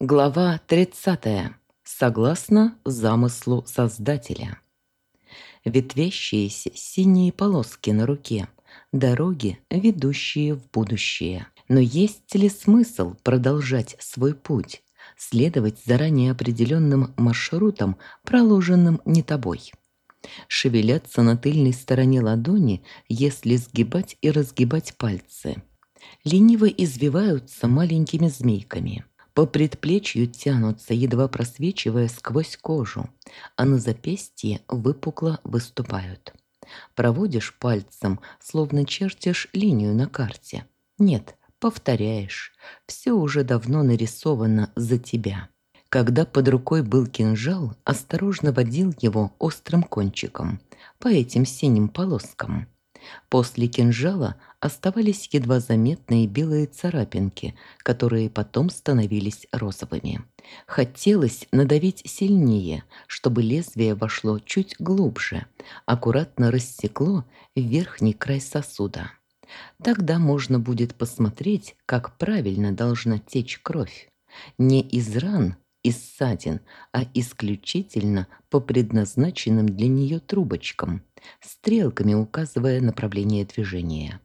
Глава 30. Согласно замыслу Создателя. Ветвящиеся синие полоски на руке. Дороги, ведущие в будущее. Но есть ли смысл продолжать свой путь? Следовать заранее определенным маршрутам, проложенным не тобой? Шевеляться на тыльной стороне ладони, если сгибать и разгибать пальцы. Лениво извиваются маленькими змейками – по предплечью тянутся, едва просвечивая сквозь кожу, а на запястье выпукло выступают. Проводишь пальцем, словно чертишь линию на карте. Нет, повторяешь. Все уже давно нарисовано за тебя. Когда под рукой был кинжал, осторожно водил его острым кончиком по этим синим полоскам. После кинжала оставались едва заметные белые царапинки, которые потом становились розовыми. Хотелось надавить сильнее, чтобы лезвие вошло чуть глубже, аккуратно рассекло верхний край сосуда. Тогда можно будет посмотреть, как правильно должна течь кровь. Не из ран, из ссадин, а исключительно по предназначенным для нее трубочкам, стрелками указывая направление движения,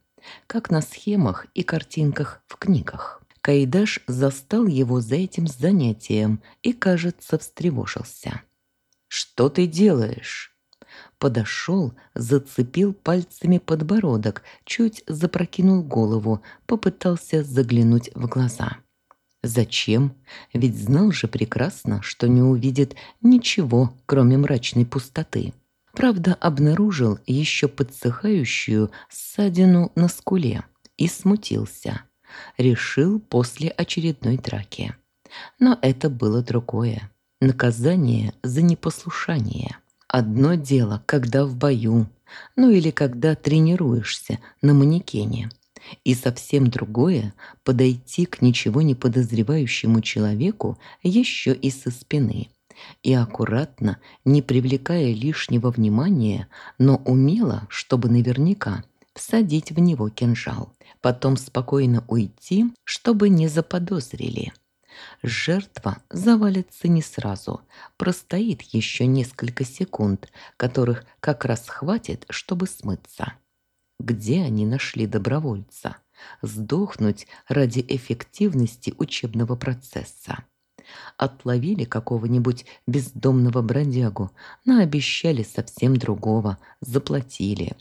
как на схемах и картинках в книгах. Кайдаш застал его за этим занятием и, кажется, встревожился. «Что ты делаешь?» Подошел, зацепил пальцами подбородок, чуть запрокинул голову, попытался заглянуть в глаза. Зачем? Ведь знал же прекрасно, что не увидит ничего, кроме мрачной пустоты. Правда, обнаружил еще подсыхающую ссадину на скуле и смутился. Решил после очередной драки. Но это было другое. Наказание за непослушание. Одно дело, когда в бою, ну или когда тренируешься на манекене – и совсем другое – подойти к ничего не подозревающему человеку еще и со спины. И аккуратно, не привлекая лишнего внимания, но умело, чтобы наверняка, всадить в него кинжал. Потом спокойно уйти, чтобы не заподозрили. Жертва завалится не сразу, простоит еще несколько секунд, которых как раз хватит, чтобы смыться. Где они нашли добровольца? Сдохнуть ради эффективности учебного процесса. Отловили какого-нибудь бездомного бродягу, наобещали совсем другого, заплатили.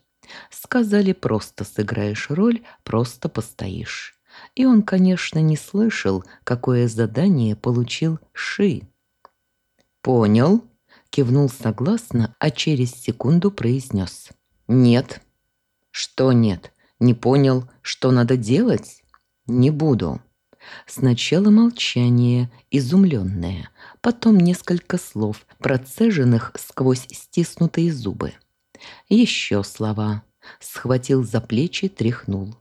Сказали, просто сыграешь роль, просто постоишь. И он, конечно, не слышал, какое задание получил Ши. «Понял», – кивнул согласно, а через секунду произнес. «Нет». Что нет? Не понял, что надо делать? Не буду. Сначала молчание, изумленное, потом несколько слов, процеженных сквозь стиснутые зубы. Еще слова. Схватил за плечи, тряхнул.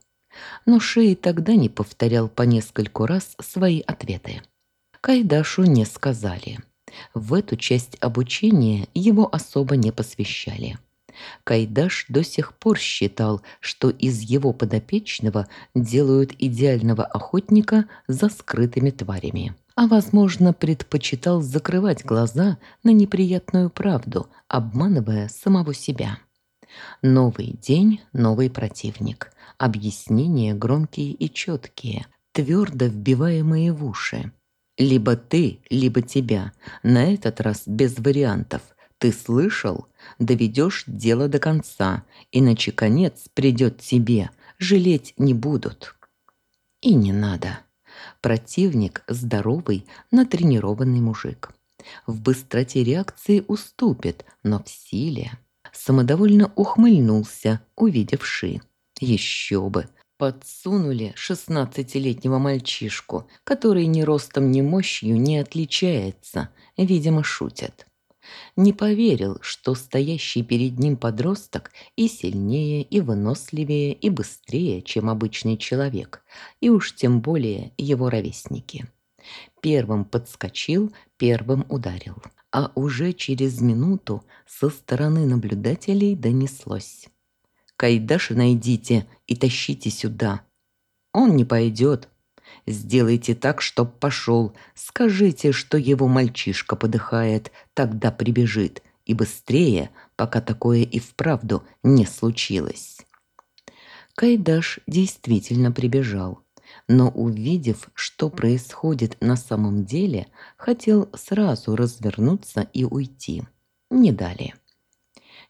Но Шеи тогда не повторял по нескольку раз свои ответы. Кайдашу не сказали. В эту часть обучения его особо не посвящали. Кайдаш до сих пор считал, что из его подопечного делают идеального охотника за скрытыми тварями. А, возможно, предпочитал закрывать глаза на неприятную правду, обманывая самого себя. Новый день, новый противник. Объяснения громкие и четкие, твердо вбиваемые в уши. Либо ты, либо тебя. На этот раз без вариантов – ты слышал? Доведешь дело до конца, иначе конец придет тебе, жалеть не будут. И не надо. Противник здоровый, натренированный мужик. В быстроте реакции уступит, но в силе. Самодовольно ухмыльнулся, увидевши. Еще бы, подсунули шестнадцатилетнего мальчишку, который ни ростом, ни мощью не отличается, видимо, шутят не поверил, что стоящий перед ним подросток и сильнее, и выносливее, и быстрее, чем обычный человек, и уж тем более его ровесники. Первым подскочил, первым ударил. А уже через минуту со стороны наблюдателей донеслось. «Кайдаша найдите и тащите сюда». «Он не пойдет». Сделайте так, чтоб пошел. Скажите, что его мальчишка подыхает, тогда прибежит. И быстрее, пока такое и вправду не случилось. Кайдаш действительно прибежал, но увидев, что происходит на самом деле, хотел сразу развернуться и уйти. Не дали.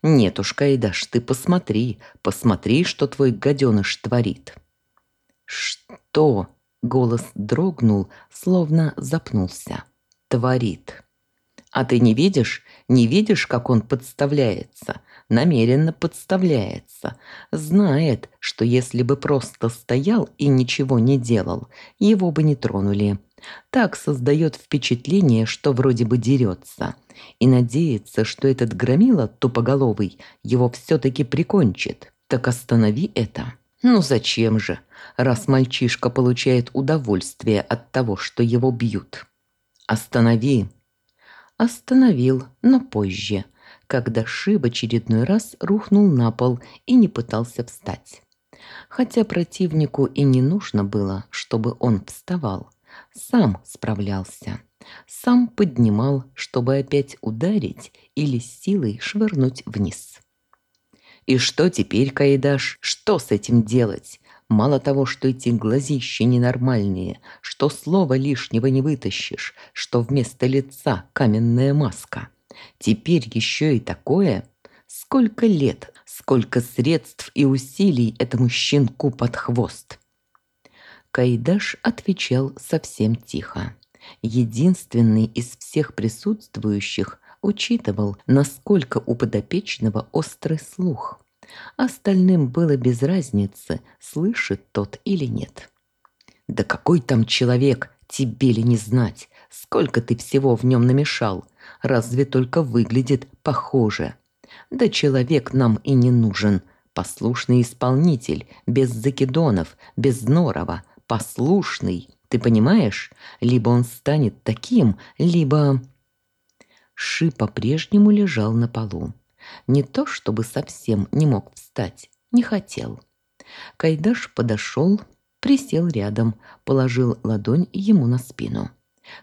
«Нет уж, Кайдаш, ты посмотри, посмотри, что твой гаденыш творит». «Что?» — голос дрогнул, словно запнулся. «Творит». «А ты не видишь? Не видишь, как он подставляется? намеренно подставляется. Знает, что если бы просто стоял и ничего не делал, его бы не тронули. Так создает впечатление, что вроде бы дерется. И надеется, что этот громила тупоголовый его все-таки прикончит. Так останови это. Ну зачем же, раз мальчишка получает удовольствие от того, что его бьют? Останови. Остановил, но позже – когда Шиб очередной раз рухнул на пол и не пытался встать. Хотя противнику и не нужно было, чтобы он вставал. Сам справлялся. Сам поднимал, чтобы опять ударить или силой швырнуть вниз. И что теперь, Каидаш? Что с этим делать? Мало того, что эти глазища ненормальные, что слова лишнего не вытащишь, что вместо лица каменная маска – Теперь еще и такое. Сколько лет, сколько средств и усилий этому щенку под хвост. Кайдаш отвечал совсем тихо. Единственный из всех присутствующих учитывал, насколько у подопечного острый слух. Остальным было без разницы, слышит тот или нет. «Да какой там человек, тебе ли не знать? Сколько ты всего в нем намешал? разве только выглядит похоже. Да человек нам и не нужен. Послушный исполнитель, без закидонов, без норова, послушный. Ты понимаешь? Либо он станет таким, либо... Ши по-прежнему лежал на полу. Не то чтобы совсем не мог встать, не хотел. Кайдаш подошел, присел рядом, положил ладонь ему на спину.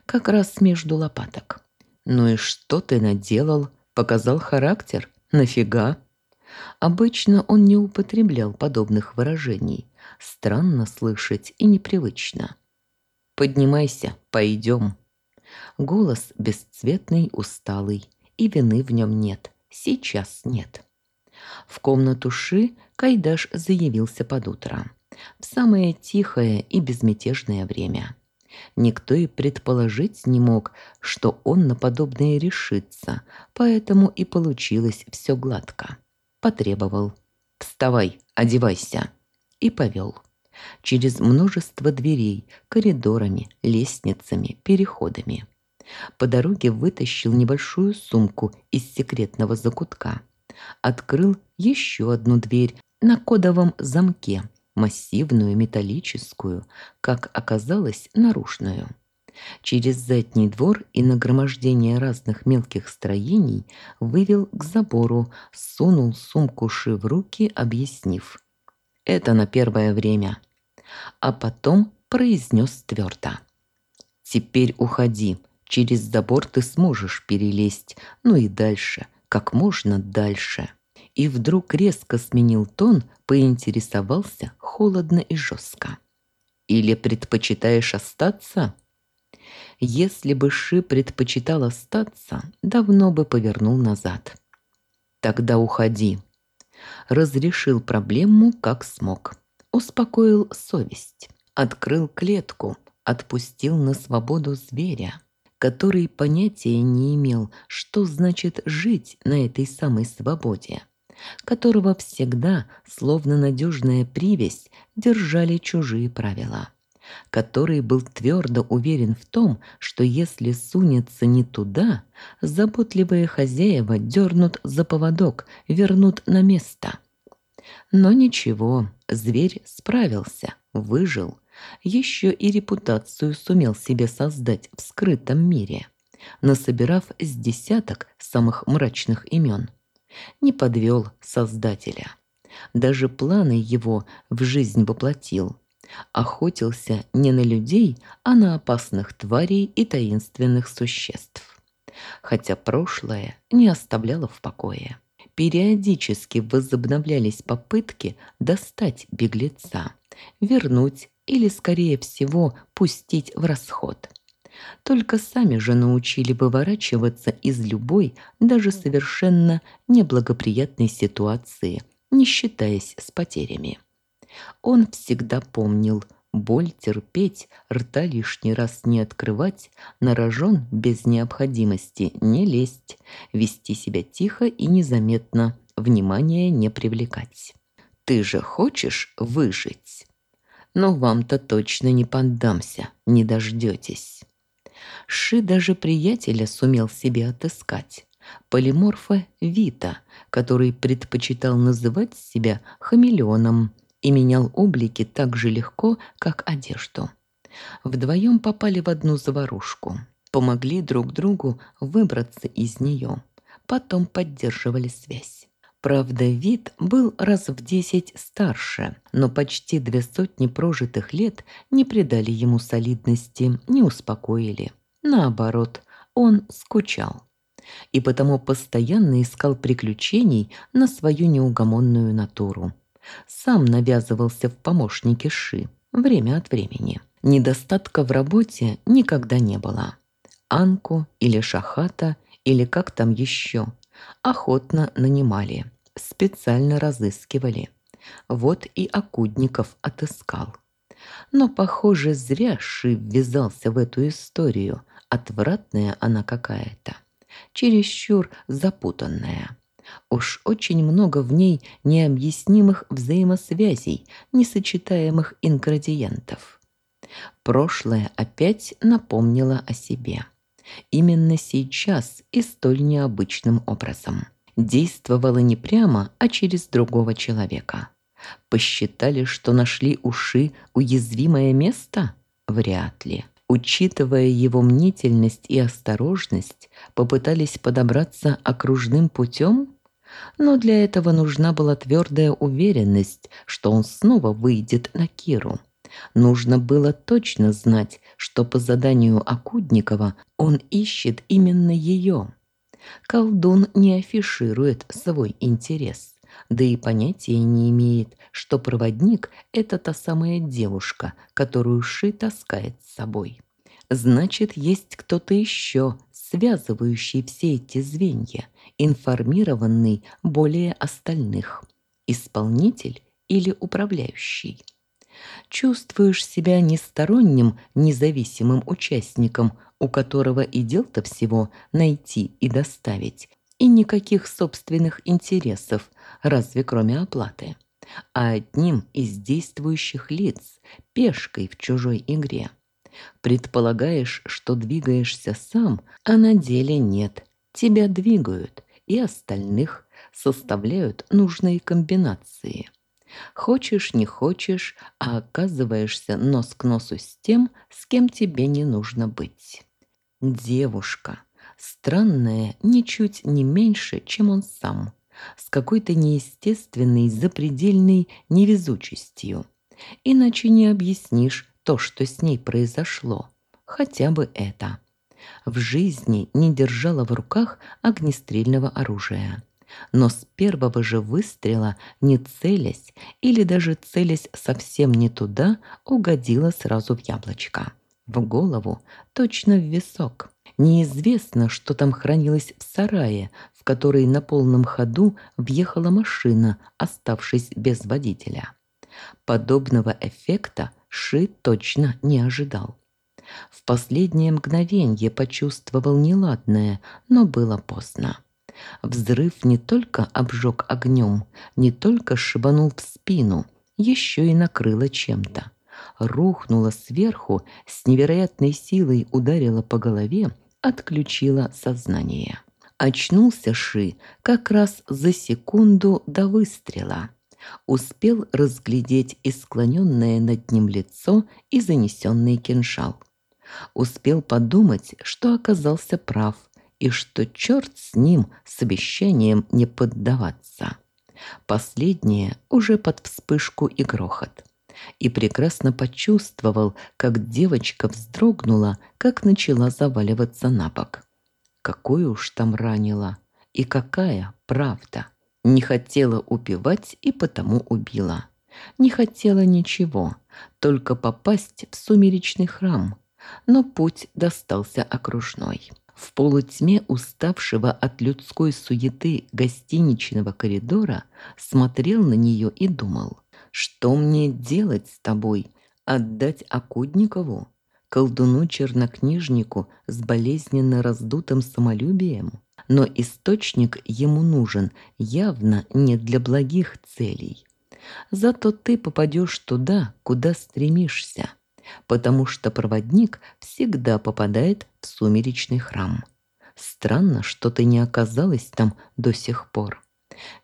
Как раз между лопаток. «Ну и что ты наделал? Показал характер? Нафига?» Обычно он не употреблял подобных выражений. Странно слышать и непривычно. «Поднимайся, пойдем». Голос бесцветный, усталый, и вины в нем нет. Сейчас нет. В комнату Ши Кайдаш заявился под утро. В самое тихое и безмятежное время. Никто и предположить не мог, что он на подобное решится, поэтому и получилось все гладко. Потребовал «Вставай, одевайся» и повел. Через множество дверей, коридорами, лестницами, переходами. По дороге вытащил небольшую сумку из секретного закутка. Открыл еще одну дверь на кодовом замке – массивную металлическую, как оказалось, наружную. Через задний двор и нагромождение разных мелких строений вывел к забору, сунул сумку Ши в руки, объяснив. «Это на первое время». А потом произнес твердо. «Теперь уходи, через забор ты сможешь перелезть, ну и дальше, как можно дальше» и вдруг резко сменил тон, поинтересовался холодно и жестко. «Или предпочитаешь остаться?» Если бы Ши предпочитал остаться, давно бы повернул назад. «Тогда уходи». Разрешил проблему, как смог. Успокоил совесть. Открыл клетку, отпустил на свободу зверя, который понятия не имел, что значит жить на этой самой свободе которого всегда, словно надежная привязь, держали чужие правила, который был твердо уверен в том, что если сунется не туда, заботливые хозяева дернут за поводок, вернут на место. Но ничего, зверь справился, выжил, еще и репутацию сумел себе создать в скрытом мире, насобирав с десяток самых мрачных имен – не подвел Создателя. Даже планы его в жизнь воплотил. Охотился не на людей, а на опасных тварей и таинственных существ. Хотя прошлое не оставляло в покое. Периодически возобновлялись попытки достать беглеца, вернуть или, скорее всего, пустить в расход. Только сами же научили выворачиваться из любой, даже совершенно неблагоприятной ситуации, не считаясь с потерями. Он всегда помнил, боль терпеть, рта лишний раз не открывать, на рожон без необходимости не лезть, вести себя тихо и незаметно, внимания не привлекать. Ты же хочешь выжить? Но вам-то точно не поддамся, не дождетесь. Ши даже приятеля сумел себе отыскать. Полиморфа Вита, который предпочитал называть себя хамелеоном и менял облики так же легко, как одежду. Вдвоем попали в одну заварушку, помогли друг другу выбраться из нее, потом поддерживали связь. Правда, вид был раз в десять старше, но почти две сотни прожитых лет не придали ему солидности, не успокоили. Наоборот, он скучал. И потому постоянно искал приключений на свою неугомонную натуру. Сам навязывался в помощники Ши время от времени. Недостатка в работе никогда не было. Анку или Шахата, или как там еще, охотно нанимали, специально разыскивали. Вот и Акудников отыскал. Но, похоже, зря Ши ввязался в эту историю, Отвратная она какая-то, чересчур запутанная. Уж очень много в ней необъяснимых взаимосвязей, несочетаемых ингредиентов. Прошлое опять напомнило о себе. Именно сейчас и столь необычным образом. Действовало не прямо, а через другого человека. Посчитали, что нашли уши уязвимое место? Вряд ли учитывая его мнительность и осторожность, попытались подобраться окружным путем? Но для этого нужна была твердая уверенность, что он снова выйдет на Киру. Нужно было точно знать, что по заданию Акудникова он ищет именно ее. Колдун не афиширует свой интерес да и понятия не имеет, что проводник – это та самая девушка, которую Ши таскает с собой. Значит, есть кто-то еще, связывающий все эти звенья, информированный более остальных. Исполнитель или управляющий. Чувствуешь себя не сторонним, независимым участником, у которого и дел-то всего найти и доставить, и никаких собственных интересов, разве кроме оплаты, а одним из действующих лиц, пешкой в чужой игре. Предполагаешь, что двигаешься сам, а на деле нет. Тебя двигают, и остальных составляют нужные комбинации. Хочешь, не хочешь, а оказываешься нос к носу с тем, с кем тебе не нужно быть. Девушка. Странная ничуть не меньше, чем он сам. С какой-то неестественной, запредельной невезучестью. Иначе не объяснишь то, что с ней произошло. Хотя бы это. В жизни не держала в руках огнестрельного оружия. Но с первого же выстрела, не целясь или даже целясь совсем не туда, угодила сразу в яблочко. В голову, точно в висок. Неизвестно, что там хранилось в сарае, в который на полном ходу въехала машина, оставшись без водителя. Подобного эффекта Ши точно не ожидал. В последнее мгновенье почувствовал неладное, но было поздно. Взрыв не только обжег огнем, не только шибанул в спину, еще и накрыло чем-то. Рухнуло сверху, с невероятной силой ударило по голове, отключило сознание. Очнулся Ши как раз за секунду до выстрела успел разглядеть и склоненное над ним лицо и занесенный кинжал. Успел подумать, что оказался прав и что черт с ним с обещанием не поддаваться. Последнее уже под вспышку и грохот. и прекрасно почувствовал, как девочка вздрогнула, как начала заваливаться на бок. Какое уж там ранило, и какая правда. Не хотела убивать и потому убила. Не хотела ничего, только попасть в сумеречный храм. Но путь достался окружной. В полутьме уставшего от людской суеты гостиничного коридора смотрел на нее и думал, что мне делать с тобой? Отдать Акудникову? Колдуну-чернокнижнику с болезненно раздутым самолюбием? Но источник ему нужен явно не для благих целей. Зато ты попадешь туда, куда стремишься, потому что проводник всегда попадает в сумеречный храм. Странно, что ты не оказалась там до сих пор.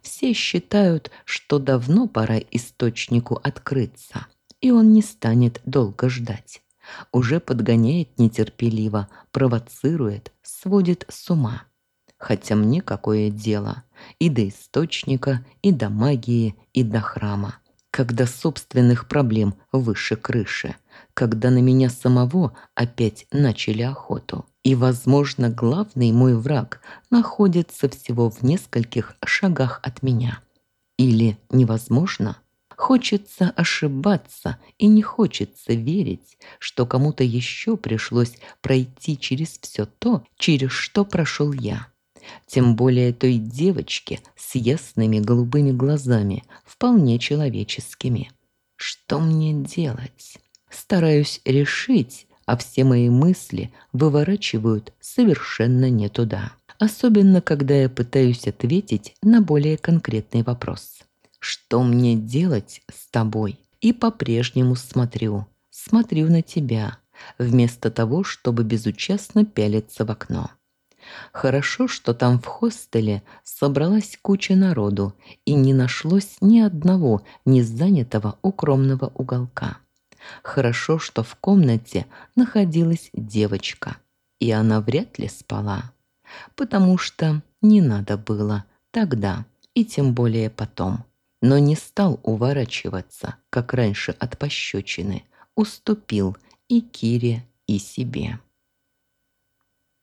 Все считают, что давно пора источнику открыться, и он не станет долго ждать. Уже подгоняет нетерпеливо, провоцирует, сводит с ума. Хотя мне какое дело и до источника, и до магии, и до храма. Когда собственных проблем выше крыши. Когда на меня самого опять начали охоту. И, возможно, главный мой враг находится всего в нескольких шагах от меня. Или невозможно? Хочется ошибаться и не хочется верить, что кому-то еще пришлось пройти через все то, через что прошел я. Тем более той девочке с ясными голубыми глазами, вполне человеческими. Что мне делать? Стараюсь решить, а все мои мысли выворачивают совершенно не туда. Особенно, когда я пытаюсь ответить на более конкретный вопрос. Что мне делать с тобой? И по-прежнему смотрю, смотрю на тебя, вместо того, чтобы безучастно пялиться в окно. Хорошо, что там в хостеле собралась куча народу и не нашлось ни одного незанятого укромного уголка. Хорошо, что в комнате находилась девочка, и она вряд ли спала, потому что не надо было тогда и тем более потом. Но не стал уворачиваться, как раньше от пощечины, уступил и Кире, и себе.